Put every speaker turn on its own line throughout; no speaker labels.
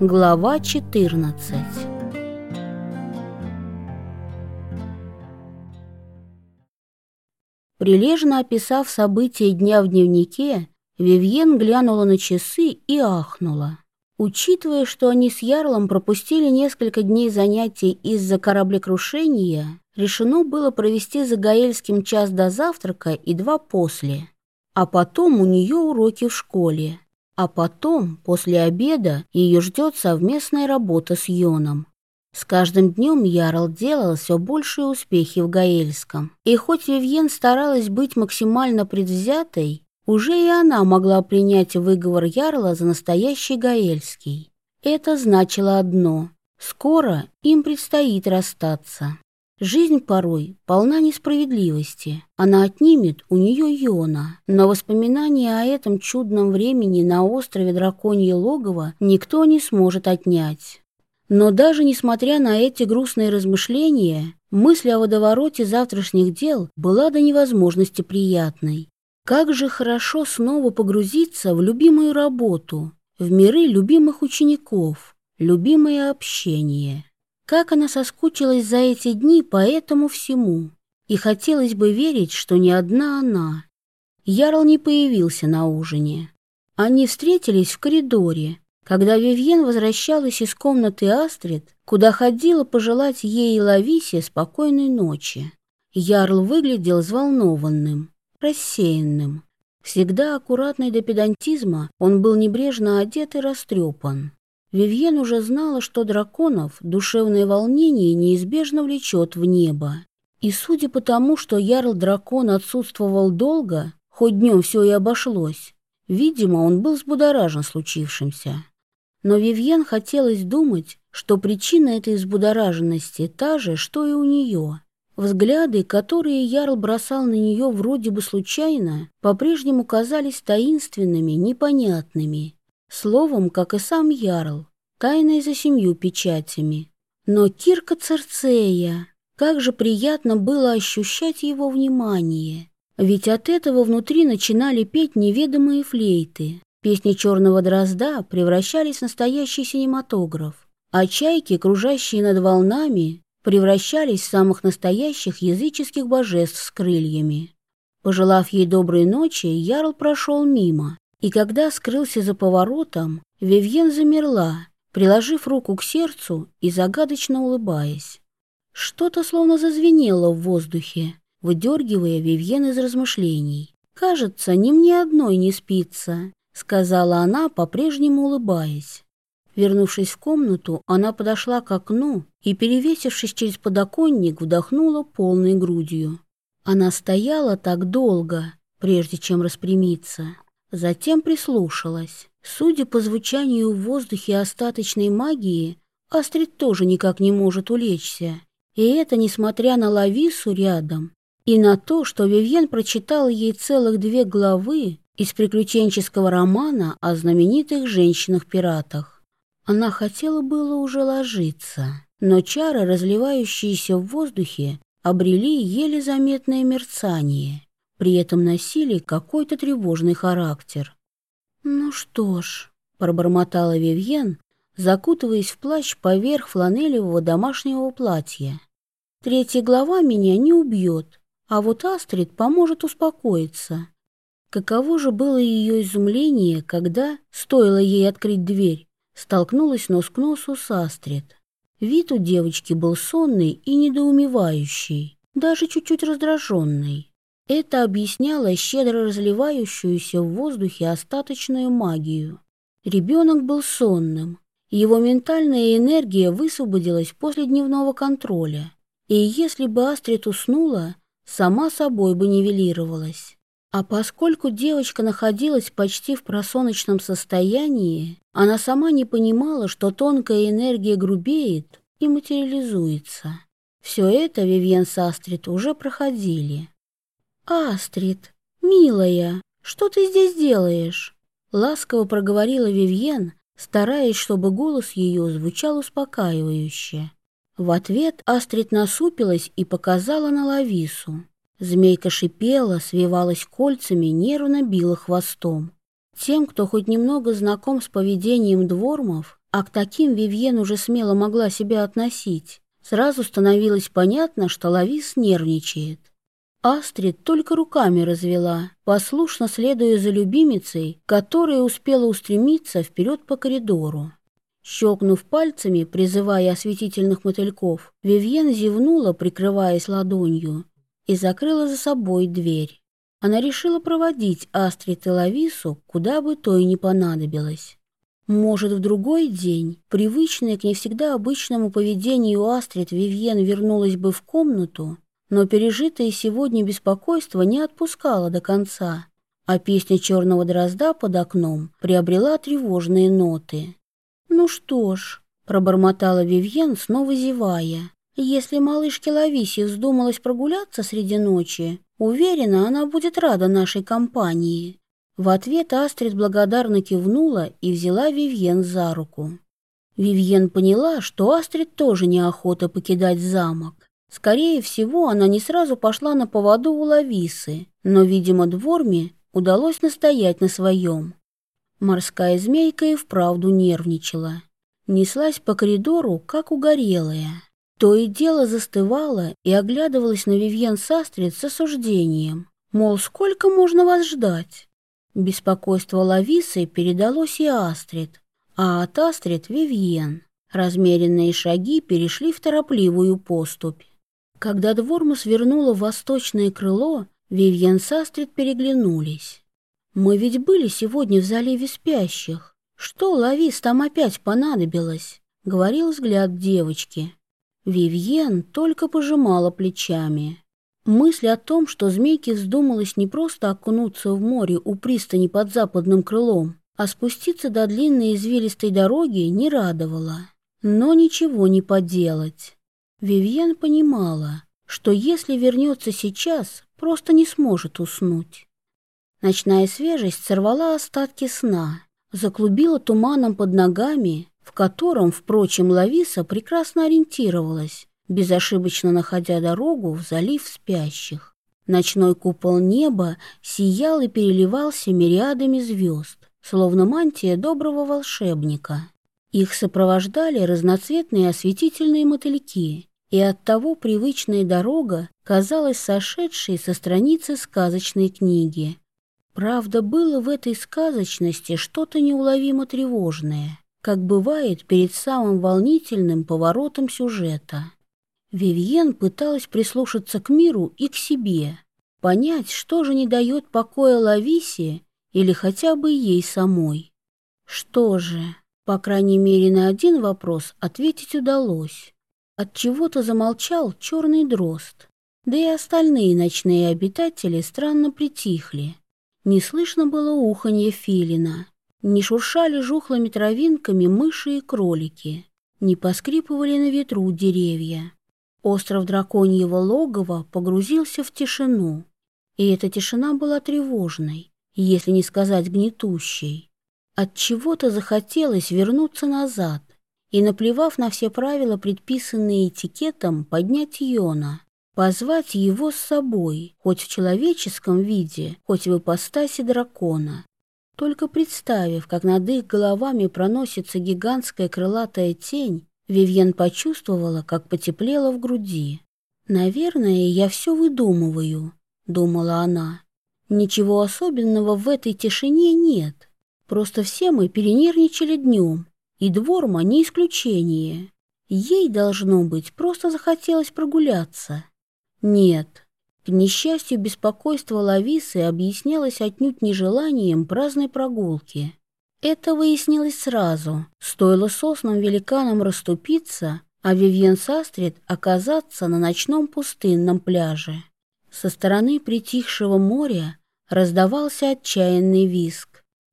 Глава 14 Прилежно описав события дня в дневнике, Вивьен глянула на часы и ахнула. Учитывая, что они с Ярлом пропустили несколько дней занятий из-за кораблекрушения, решено было провести за Гаэльским час до завтрака и два после. А потом у нее уроки в школе. А потом, после обеда, ее ждет совместная работа с Йоном. С каждым днем Ярл делал все большие успехи в Гаэльском. И хоть Вивьен старалась быть максимально предвзятой, уже и она могла принять выговор Ярла за настоящий Гаэльский. Это значило одно – скоро им предстоит расстаться. Жизнь порой полна несправедливости. Она отнимет у нее Йона, но воспоминания о этом чудном времени на острове Драконье Логово никто не сможет отнять. Но даже несмотря на эти грустные размышления, мысль о водовороте завтрашних дел была до невозможности приятной. Как же хорошо снова погрузиться в любимую работу, в миры любимых учеников, любимое общение. Как она соскучилась за эти дни по этому всему. И хотелось бы верить, что не одна она. Ярл не появился на ужине. Они встретились в коридоре, когда Вивьен возвращалась из комнаты Астрид, куда ходила пожелать ей и Лависе спокойной ночи. Ярл выглядел взволнованным, рассеянным. Всегда аккуратный до педантизма, он был небрежно одет и растрепан. Вивьен уже знала, что драконов душевное волнение неизбежно влечет в небо. И судя по тому, что ярл-дракон отсутствовал долго, хоть днем все и обошлось, видимо, он был взбудоражен случившимся. Но Вивьен хотелось думать, что причина этой взбудораженности та же, что и у нее. Взгляды, которые Ярл бросал на нее вроде бы случайно, по-прежнему казались таинственными, непонятными. Словом, как и сам Ярл, тайной за семью печатями. Но Кирка Церцея, как же приятно было ощущать его внимание. Ведь от этого внутри начинали петь неведомые флейты. Песни черного дрозда превращались в настоящий синематограф, а чайки, кружащие над волнами, превращались в самых настоящих языческих божеств с крыльями. Пожелав ей доброй ночи, Ярл прошел мимо, и когда скрылся за поворотом, Вивьен замерла, приложив руку к сердцу и загадочно улыбаясь. Что-то словно зазвенело в воздухе, выдергивая Вивьен из размышлений. «Кажется, ни мне одной не спится», — сказала она, по-прежнему улыбаясь. Вернувшись в комнату, она подошла к окну и, перевесившись через подоконник, вдохнула полной грудью. Она стояла так долго, прежде чем распрямиться. Затем прислушалась. Судя по звучанию в воздухе остаточной магии, Астрид тоже никак не может улечься. И это несмотря на Лавису рядом, и на то, что Вивьен прочитал ей целых две главы из приключенческого романа о знаменитых женщинах-пиратах. Она хотела было уже ложиться, но чары, разливающиеся в воздухе, обрели еле заметное мерцание при этом носили какой-то тревожный характер. «Ну что ж», — пробормотала Вивьен, закутываясь в плащ поверх фланелевого домашнего платья. «Третья глава меня не убьет, а вот Астрид поможет успокоиться». Каково же было ее изумление, когда, стоило ей открыть дверь, столкнулась нос к носу с Астрид. Вид у девочки был сонный и недоумевающий, даже чуть-чуть раздраженный. Это объясняло щедро разливающуюся в воздухе остаточную магию. Ребенок был сонным, его ментальная энергия высвободилась после дневного контроля, и если бы Астрид уснула, сама собой бы нивелировалась. А поскольку девочка находилась почти в просоночном состоянии, она сама не понимала, что тонкая энергия грубеет и материализуется. Все это Вивьен с Астрид уже проходили. «Астрид, милая, что ты здесь делаешь?» Ласково проговорила Вивьен, стараясь, чтобы голос ее звучал успокаивающе. В ответ Астрид насупилась и показала на Лавису. Змейка шипела, свивалась кольцами, нервно била хвостом. Тем, кто хоть немного знаком с поведением двормов, а к таким Вивьен уже смело могла себя относить. Сразу становилось понятно, что Лавис нервничает. Астрид только руками развела, послушно следуя за любимицей, которая успела устремиться вперед по коридору. Щелкнув пальцами, призывая осветительных мотыльков, Вивьен зевнула, прикрываясь ладонью, и закрыла за собой дверь. Она решила проводить Астрид и Лавису, куда бы то и не понадобилось. Может, в другой день, привычная к не всегда обычному поведению Астрид, Вивьен вернулась бы в комнату, но пережитое сегодня беспокойство не отпускало до конца, а песня черного дрозда под окном приобрела тревожные ноты. «Ну что ж», — пробормотала Вивьен, снова зевая, «если малышке Лависе вздумалось прогуляться среди ночи, уверена, она будет рада нашей компании». В ответ Астрид благодарно кивнула и взяла Вивьен за руку. Вивьен поняла, что Астрид тоже неохота покидать замок. Скорее всего, она не сразу пошла на поводу у Лависы, но, видимо, Дворме удалось настоять на своем. Морская змейка и вправду нервничала. Неслась по коридору, как угорелая. То и дело застывала и оглядывалась на Вивьен Састрид с осуждением. Мол, сколько можно вас ждать? Беспокойство Лависы передалось и Астрид, а от Астрид — Вивьен. Размеренные шаги перешли в торопливую поступь. Когда Дворму свернула восточное крыло, Вивьен с Астрид переглянулись. Мы ведь были сегодня в заливе спящих. Что Лавис там опять понадобилось? Говорил взгляд девочки. Вивьен только пожимала плечами. Мысль о том, что змейке вздумалось не просто окунуться в море у пристани под западным крылом, а спуститься до длинной извилистой дороги, не радовала. Но ничего не поделать. Вивьен понимала, что если вернется сейчас, просто не сможет уснуть. Ночная свежесть сорвала остатки сна, заклубила туманом под ногами, в котором, впрочем, Лависа прекрасно ориентировалась, безошибочно находя дорогу в залив спящих. Ночной купол неба сиял и переливался мириадами звезд, словно мантия доброго волшебника. Их сопровождали разноцветные осветительные мотыльки, и оттого привычная дорога казалась сошедшей со страницы сказочной книги, Правда, было в этой сказочности что-то неуловимо тревожное, как бывает перед самым волнительным поворотом сюжета. Вивьен пыталась прислушаться к миру и к себе, понять, что же не дает покоя Лависе или хотя бы ей самой. Что же, по крайней мере, на один вопрос ответить удалось. От чего-то замолчал черный дрозд, да и остальные ночные обитатели странно притихли. Не слышно было уханье филина, не шуршали жухлыми травинками мыши и кролики, не поскрипывали на ветру деревья. Остров драконьего логова погрузился в тишину, и эта тишина была тревожной, если не сказать гнетущей. От чего-то захотелось вернуться назад и, наплевав на все правила, предписанные этикетом, поднять Йона позвать его с собой, хоть в человеческом виде, хоть в ипостаси дракона. Только представив, как над их головами проносится гигантская крылатая тень, Вивьен почувствовала, как потеплело в груди. «Наверное, я все выдумываю», — думала она. «Ничего особенного в этой тишине нет. Просто все мы перенервничали днем, и Дворма не исключение. Ей, должно быть, просто захотелось прогуляться». Нет, к несчастью, беспокойство Лависы объяснялось отнюдь нежеланием праздной прогулки. Это выяснилось сразу. Стоило соснам великанам расступиться, а Вивьен Састрид оказаться на ночном пустынном пляже. Со стороны притихшего моря раздавался отчаянный виск,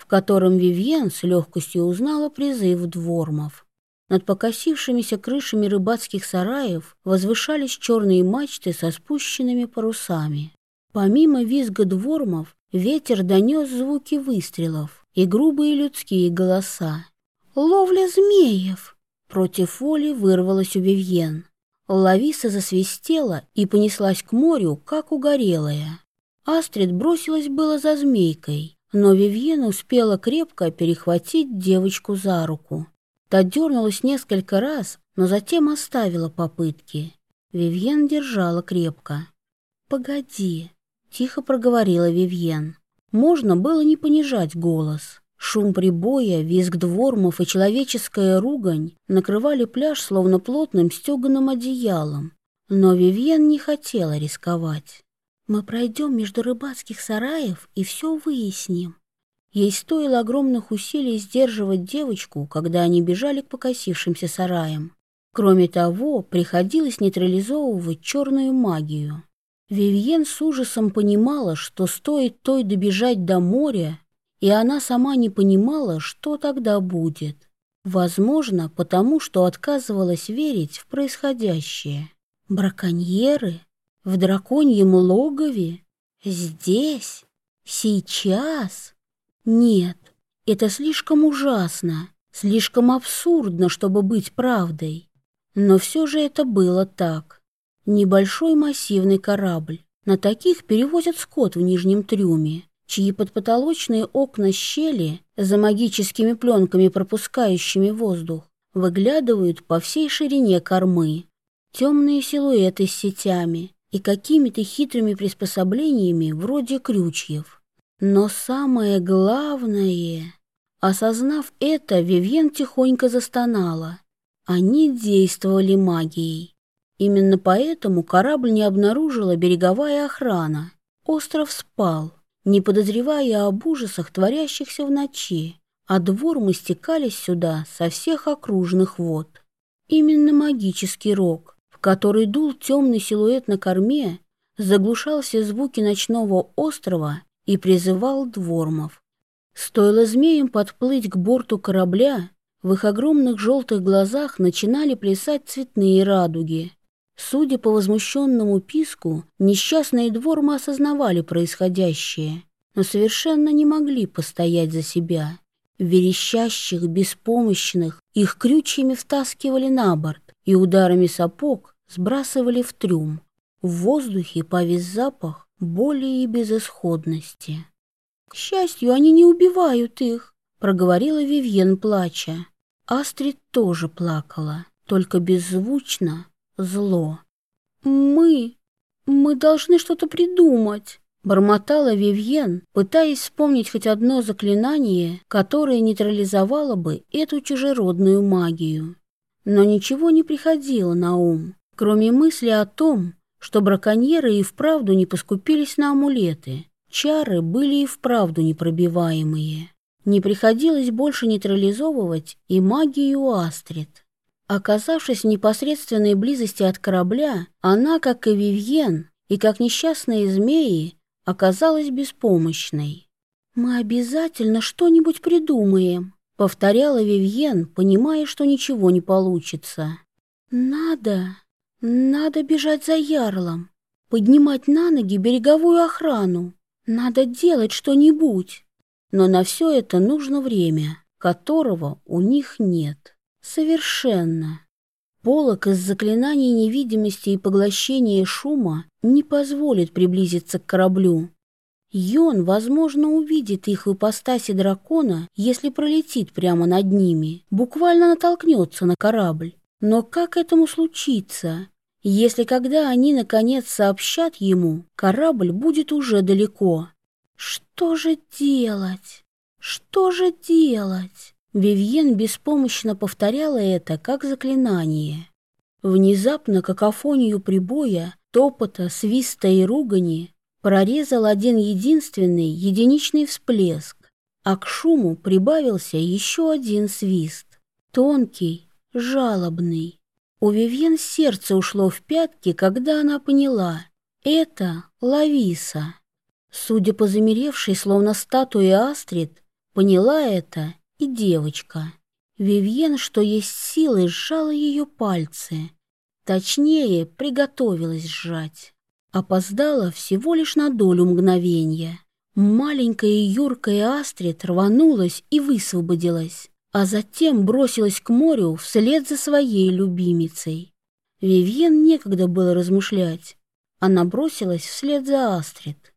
в котором Вивьен с легкостью узнала призыв двормов. Над покосившимися крышами рыбацких сараев возвышались черные мачты со спущенными парусами. Помимо визга двормов, ветер донес звуки выстрелов и грубые людские голоса. «Ловля змеев!» Против воли вырвалась у Вивьен. Лависа засвистела и понеслась к морю, как угорелая. Астрид бросилась было за змейкой, но Вивьен успела крепко перехватить девочку за руку. Та дернулась несколько раз, но затем оставила попытки. Вивьен держала крепко. «Погоди», — тихо проговорила Вивьен. Можно было не понижать голос. Шум прибоя, визг двормов и человеческая ругань накрывали пляж словно плотным стеганым одеялом. Но Вивьен не хотела рисковать. «Мы пройдем между рыбацких сараев и все выясним». Ей стоило огромных усилий сдерживать девочку, когда они бежали к покосившимся сараям. Кроме того, приходилось нейтрализовывать черную магию. Вивьен с ужасом понимала, что стоит той добежать до моря, и она сама не понимала, что тогда будет. Возможно, потому что отказывалась верить в происходящее. Браконьеры? В драконьем логове? Здесь? Сейчас? Нет, это слишком ужасно, слишком абсурдно, чтобы быть правдой. Но все же это было так. Небольшой массивный корабль. На таких перевозят скот в нижнем трюме, чьи подпотолочные окна щели за магическими пленками, пропускающими воздух, выглядывают по всей ширине кормы. Темные силуэты с сетями и какими-то хитрыми приспособлениями вроде крючьев. Но самое главное... Осознав это, Вивьен тихонько застонала. Они действовали магией. Именно поэтому корабль не обнаружила береговая охрана. Остров спал, не подозревая об ужасах, творящихся в ночи, а двор мы стекались сюда со всех окружных вод. Именно магический рог, который дул темный силуэт на корме, заглушал все звуки ночного острова и призывал двормов. Стоило змеям подплыть к борту корабля, в их огромных желтых глазах начинали плясать цветные радуги. Судя по возмущенному писку, несчастные двормы осознавали происходящее, но совершенно не могли постоять за себя. Верещащих, беспомощных, их крючьями втаскивали на борт и ударами сапог сбрасывали в трюм. В воздухе повис запах боли и безысходности. «К счастью, они не убивают их», — проговорила Вивьен, плача. Астрид тоже плакала, только беззвучно, зло. «Мы... мы должны что-то придумать», — бормотала Вивьен, пытаясь вспомнить хоть одно заклинание, которое нейтрализовало бы эту чужеродную магию. Но ничего не приходило на ум, кроме мысли о том, что браконьеры и вправду не поскупились на амулеты. Чары были и вправду непробиваемые. Не приходилось больше нейтрализовывать и магию Астрид. Оказавшись в непосредственной близости от корабля, она, как и Вивьен, и как несчастные змеи, оказалась беспомощной. «Мы обязательно что-нибудь придумаем», — повторяла Вивьен, понимая, что ничего не получится. «Надо, надо бежать за ярлом, поднимать на ноги береговую охрану, надо делать что-нибудь. Но на все это нужно время, которого у них нет. Совершенно. Полок из заклинаний невидимости и поглощения шума не позволит приблизиться к кораблю. Йон, возможно, увидит их в ипостаси дракона, если пролетит прямо над ними, буквально натолкнется на корабль. Но как этому случится, если когда они наконец сообщат ему, корабль будет уже далеко? Что же делать? Что же делать? Вивьен беспомощно повторяла это как заклинание. Внезапно какофонию прибоя, топота, свиста и ругани прорезал один единственный единичный всплеск, а к шуму прибавился еще один свист, тонкий, жалобный. У Вивьен сердце ушло в пятки, когда она поняла — это Лависа. Судя по замеревшей, словно статуе Астрид, поняла это и девочка. Вивьен, что есть силы, сжала ее пальцы. Точнее, приготовилась сжать. Опоздала всего лишь на долю мгновения. Маленькая юркая Астрид рванулась и высвободилась, а затем бросилась к морю вслед за своей любимицей. Вивьен некогда было размышлять. Она бросилась вслед за Астрид.